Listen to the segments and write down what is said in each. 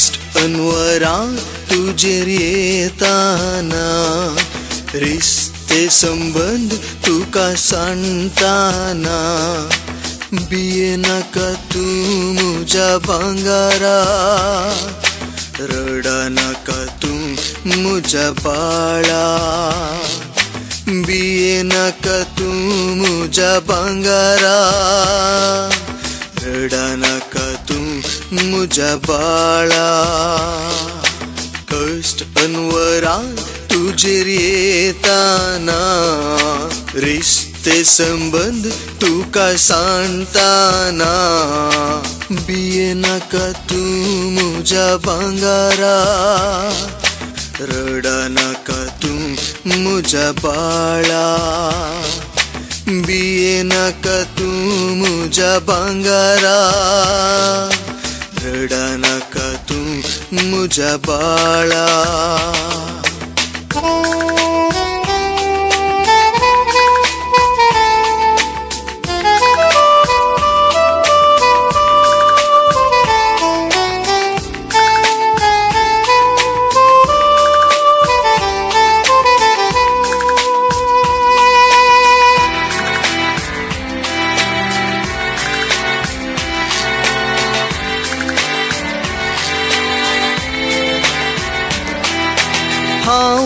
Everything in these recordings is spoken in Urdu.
ریسٹ انورا تجھے ریتانا، رشتے سمبند تو کا سنتانا۔ بیے نہ کا تو مجھا بانگارا رڑانا کا تم مجھا باڑا۔ بیے نہ کا تم مجھا بانگارا رڑانا مجھ باڑا کشٹ انوران تجھے تانا رشتے سمبند تو کا سانتانا بیے نہ کا تو مجھا بانگارا رڑانا کا تم مجھا باڑا۔ بیے نہ تو مجھا بانگارا تو مجب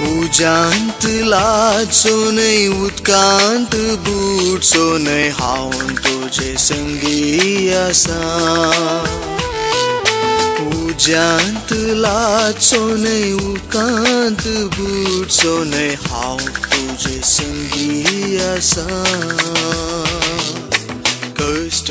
اجانت لاد سونے اتکانت بوٹ سونے ہاؤن تجھے سنگی آسان۔ جانت لات سونے اکانت بوٹ سونے ہاؤ تجھے سنگی آسان۔ کشٹ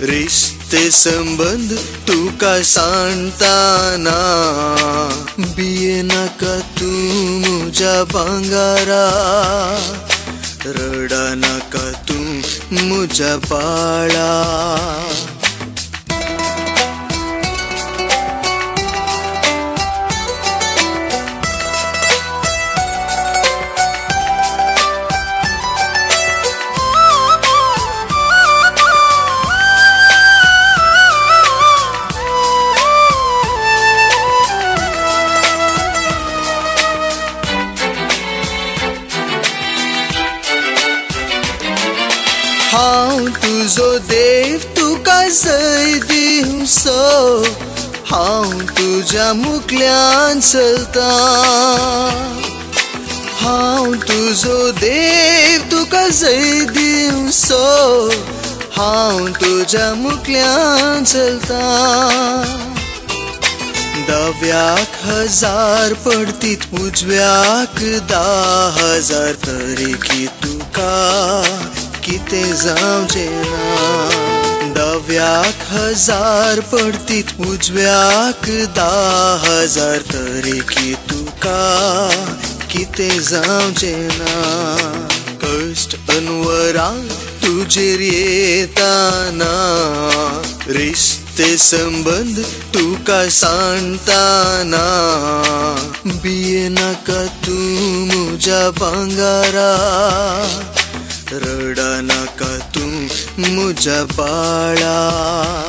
رشتے سمبند تو کا سانتانا بیے نہ کا تو مجھا بانگارا رڑانا کا تم مجھا پاڑا ہاں تجو کا سئی دو سو ہاں تجا موکل چلتا ہاں توزو دو تو زئی سو ہاں توجہ موکل چلتا دویا ہزار پڑتی اجوک دزار ترقی تو جاؤ نا دویا ہزار پڑتی اجوک دزار تریے جاؤ نا کشٹ انور تجرانہ رشتے سنبند تک سنتناک تجا پنگار رڑانا کا تم مجھ باڑا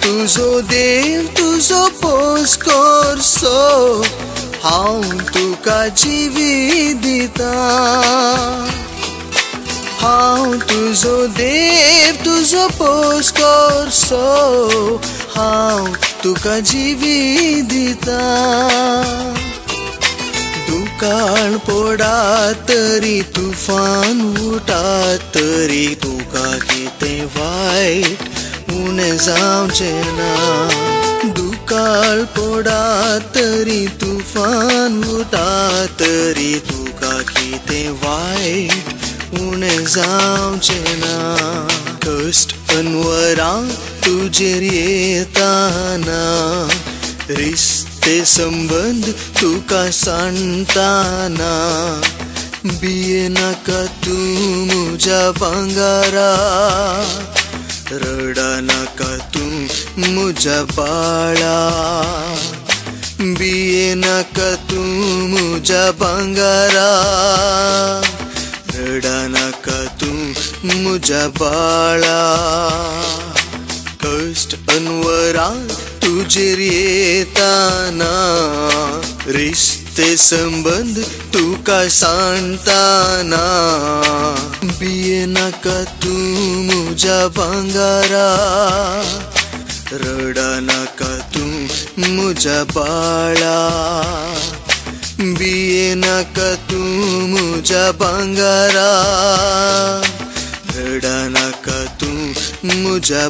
تجوز پوسکو ہاں تو جیوی دو تجوک سو ہاں تو جیوی دری تو اٹھاتری تو وائٹ۔ نا دک پڑا تری تو فان مٹری دکا کائٹ اناؤ چنورا تجے رستے سنبند تو کا سنتناک تجا بنگار رڑانا کا تم مجھے باڑا بیے نہ کا تم مجھے بنگارا رڑانا کا تم مجھے باڑا کشٹ انورا تجھے ریتانا رشت سمبند تانت نا بیے نک تجا بندرا رڈنا کا تیے نک تجا بندرا رڈنا کا تجا